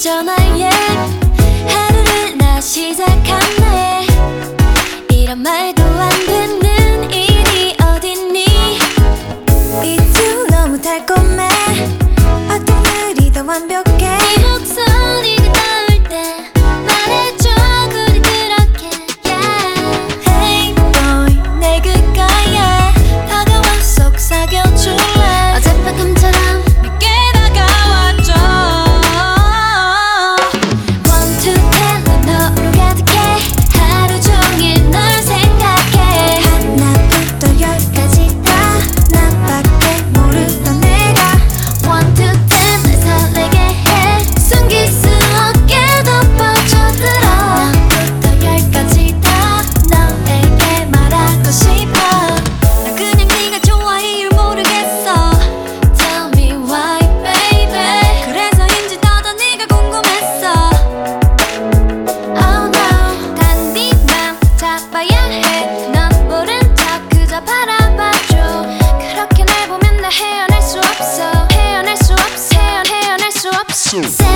전화해 하루를 나 시작했네. 이런 말도 So.